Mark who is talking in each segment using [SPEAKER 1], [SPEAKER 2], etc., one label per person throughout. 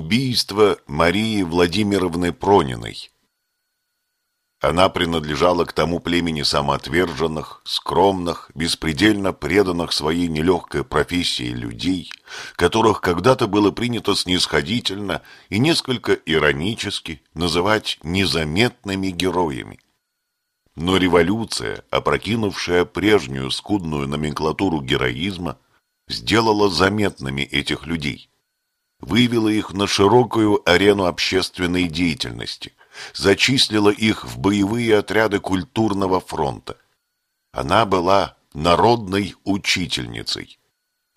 [SPEAKER 1] Убийство Марии Владимировны Прониной. Она принадлежала к тому племени самоотверженных, скромных, беспредельно преданных своей нелегкой профессии людей, которых когда-то было принято снисходительно и несколько иронически называть незаметными героями. Но революция, опрокинувшая прежнюю скудную номенклатуру героизма, сделала заметными этих людей вывела их на широкую арену общественной деятельности, зачислила их в боевые отряды культурного фронта. Она была народной учительницей,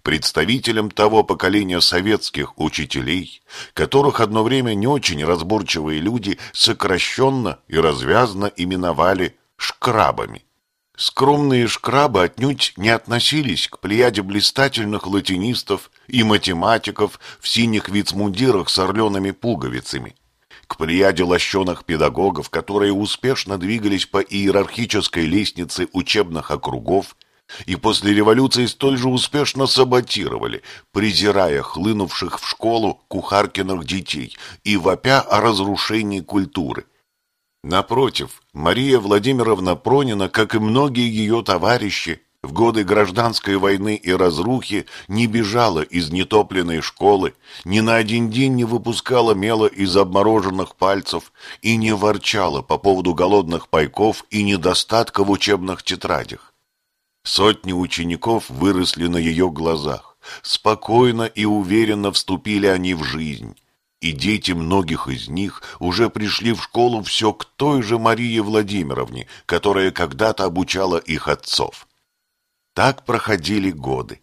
[SPEAKER 1] представителем того поколения советских учителей, которых одно время не очень разборчивые люди сокращенно и развязно именовали «шкрабами». Скромные шкрабы отнюдь не относились к плеяде блистательных латинистов и математиков в синих вицмундирах с орлеными пуговицами, к плеяде лощеных педагогов, которые успешно двигались по иерархической лестнице учебных округов и после революции столь же успешно саботировали, презирая хлынувших в школу кухаркиных детей и вопя о разрушении культуры. Напротив, Мария Владимировна Пронина, как и многие ее товарищи, в годы гражданской войны и разрухи не бежала из нетопленной школы, ни на один день не выпускала мела из обмороженных пальцев и не ворчала по поводу голодных пайков и недостатка в учебных тетрадях. Сотни учеников выросли на ее глазах. Спокойно и уверенно вступили они в жизнь и дети многих из них уже пришли в школу все к той же Марии Владимировне, которая когда-то обучала их отцов. Так проходили годы,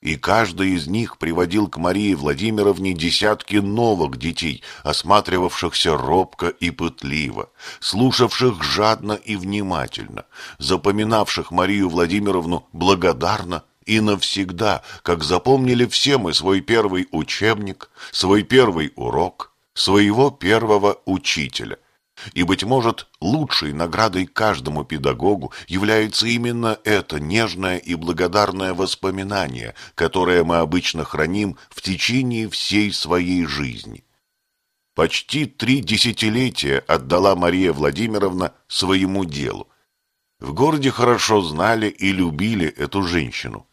[SPEAKER 1] и каждый из них приводил к Марии Владимировне десятки новых детей, осматривавшихся робко и пытливо, слушавших жадно и внимательно, запоминавших Марию Владимировну благодарно и навсегда, как запомнили все мы свой первый учебник, свой первый урок, своего первого учителя. И, быть может, лучшей наградой каждому педагогу является именно это нежное и благодарное воспоминание, которое мы обычно храним в течение всей своей жизни. Почти три десятилетия отдала Мария Владимировна своему делу. В городе хорошо знали и любили эту женщину.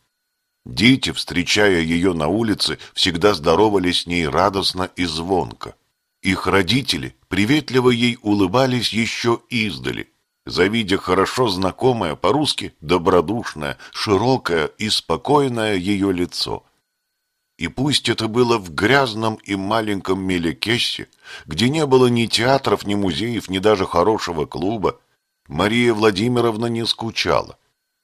[SPEAKER 1] Дети, встречая ее на улице, всегда здоровались с ней радостно и звонко. Их родители приветливо ей улыбались еще издали, завидя хорошо знакомое по-русски добродушное, широкое и спокойное ее лицо. И пусть это было в грязном и маленьком Мелекессе, где не было ни театров, ни музеев, ни даже хорошего клуба, Мария Владимировна не скучала.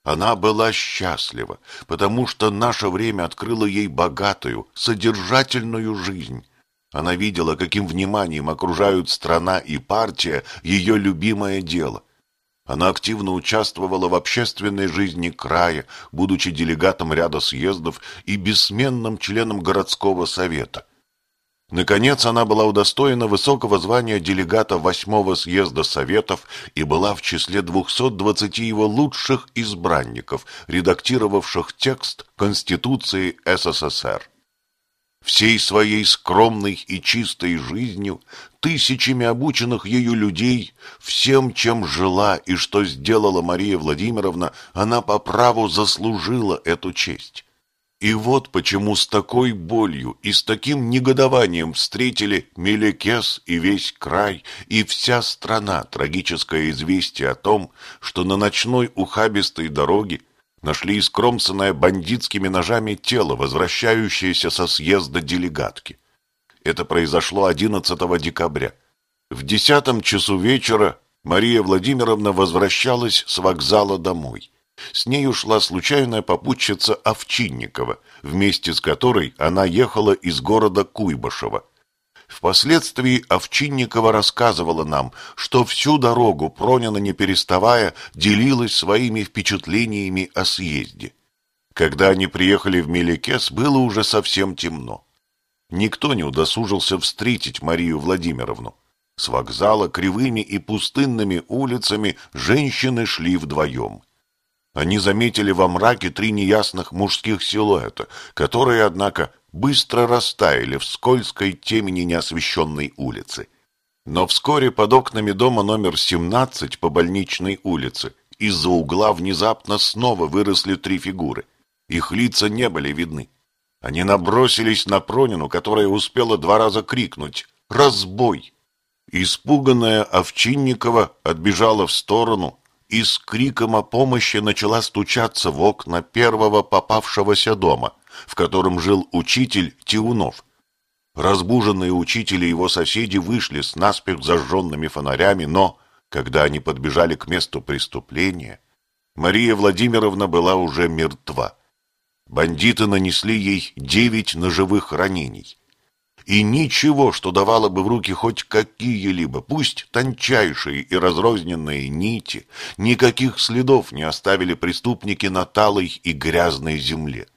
[SPEAKER 1] Она была счастлива, потому что наше время открыло ей богатую, содержательную жизнь. Она видела, каким вниманием окружают страна и партия ее любимое дело. Она активно участвовала в общественной жизни края, будучи делегатом ряда съездов и бессменным членом городского совета. Наконец она была удостоена высокого звания делегата восьмого съезда Советов и была в числе 220 его лучших избранников, редактировавших текст Конституции СССР. Всей своей скромной и чистой жизнью, тысячами обученных ею людей, всем, чем жила и что сделала Мария Владимировна, она по праву заслужила эту честь. И вот почему с такой болью и с таким негодованием встретили Мелекес и весь край, и вся страна трагическое известие о том, что на ночной ухабистой дороге нашли искромсанное бандитскими ножами тело, возвращающееся со съезда делегатки. Это произошло 11 декабря. В десятом часу вечера Мария Владимировна возвращалась с вокзала домой. С ней ушла случайная попутчица Овчинникова, вместе с которой она ехала из города Куйбышева. Впоследствии Овчинникова рассказывала нам, что всю дорогу Пронина, не переставая, делилась своими впечатлениями о съезде. Когда они приехали в Меликес, было уже совсем темно. Никто не удосужился встретить Марию Владимировну. С вокзала кривыми и пустынными улицами женщины шли вдвоем. Они заметили во мраке три неясных мужских силуэта, которые, однако, быстро растаяли в скользкой темени неосвещенной улицы. Но вскоре под окнами дома номер 17 по больничной улице из-за угла внезапно снова выросли три фигуры. Их лица не были видны. Они набросились на Пронину, которая успела два раза крикнуть «Разбой!». Испуганная Овчинникова отбежала в сторону и с криком о помощи начала стучаться в окна первого попавшегося дома, в котором жил учитель Тиунов. Разбуженные учители и его соседи вышли с наспех зажженными фонарями, но, когда они подбежали к месту преступления, Мария Владимировна была уже мертва. Бандиты нанесли ей девять ножевых ранений. И ничего, что давало бы в руки хоть какие-либо, пусть тончайшие и разрозненные нити, никаких следов не оставили преступники на талой и грязной земле.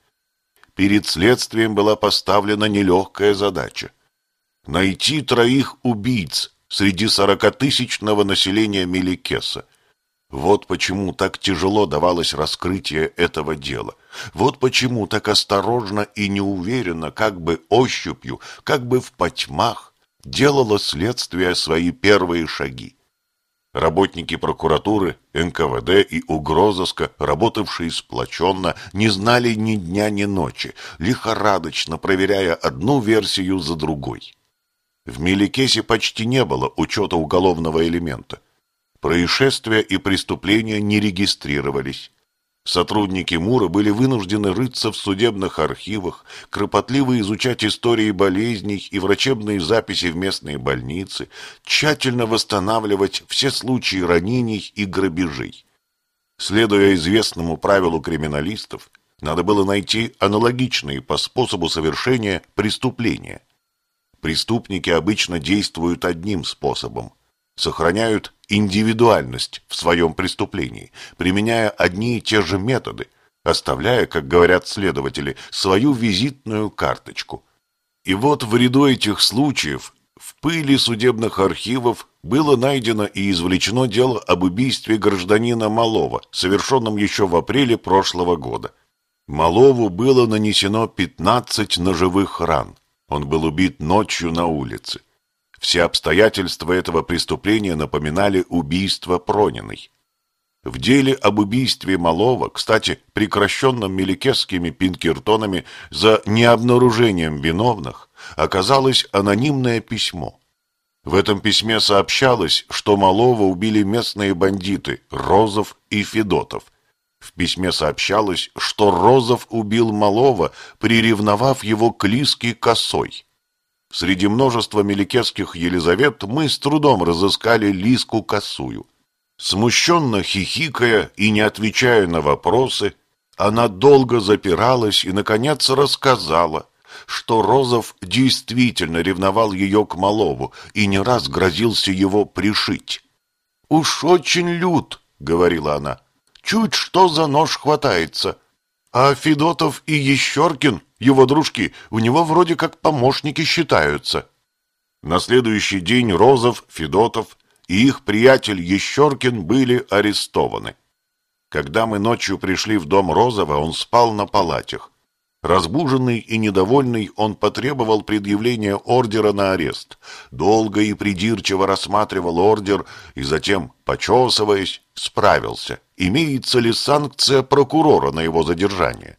[SPEAKER 1] Перед следствием была поставлена нелегкая задача — найти троих убийц среди сорокатысячного населения Меликеса, вот почему так тяжело давалось раскрытие этого дела. Вот почему так осторожно и неуверенно, как бы ощупью, как бы в потьмах, делало следствие свои первые шаги. Работники прокуратуры, НКВД и угрозыска, работавшие сплоченно, не знали ни дня, ни ночи, лихорадочно проверяя одну версию за другой. В Меликесе почти не было учета уголовного элемента – Происшествия и преступления не регистрировались. Сотрудники МУРа были вынуждены рыться в судебных архивах, кропотливо изучать истории болезней и врачебные записи в местные больницы, тщательно восстанавливать все случаи ранений и грабежей. Следуя известному правилу криминалистов, надо было найти аналогичные по способу совершения преступления. Преступники обычно действуют одним способом сохраняют индивидуальность в своем преступлении, применяя одни и те же методы, оставляя, как говорят следователи, свою визитную карточку. И вот в ряду этих случаев в пыли судебных архивов было найдено и извлечено дело об убийстве гражданина Малова, совершенном еще в апреле прошлого года. Малову было нанесено 15 ножевых ран. Он был убит ночью на улице. Все обстоятельства этого преступления напоминали убийство Прониной. В деле об убийстве Малова, кстати, прекращенном меликесскими пинкертонами за необнаружением виновных, оказалось анонимное письмо. В этом письме сообщалось, что Малова убили местные бандиты Розов и Федотов. В письме сообщалось, что Розов убил Малова, приревновав его к Лиске косой. Среди множества меликесских Елизавет мы с трудом разыскали Лиску Косую. Смущенно хихикая и не отвечая на вопросы, она долго запиралась и, наконец, рассказала, что Розов действительно ревновал ее к Малову и не раз грозился его пришить. «Уж очень лют», — говорила она, — «чуть что за нож хватается. А Федотов и Ещеркин его дружки у него вроде как помощники считаются. На следующий день Розов, Федотов и их приятель Ещеркин были арестованы. Когда мы ночью пришли в дом Розова, он спал на палатях. Разбуженный и недовольный, он потребовал предъявления ордера на арест. Долго и придирчиво рассматривал ордер и затем, почесываясь, справился, имеется ли санкция прокурора на его задержание.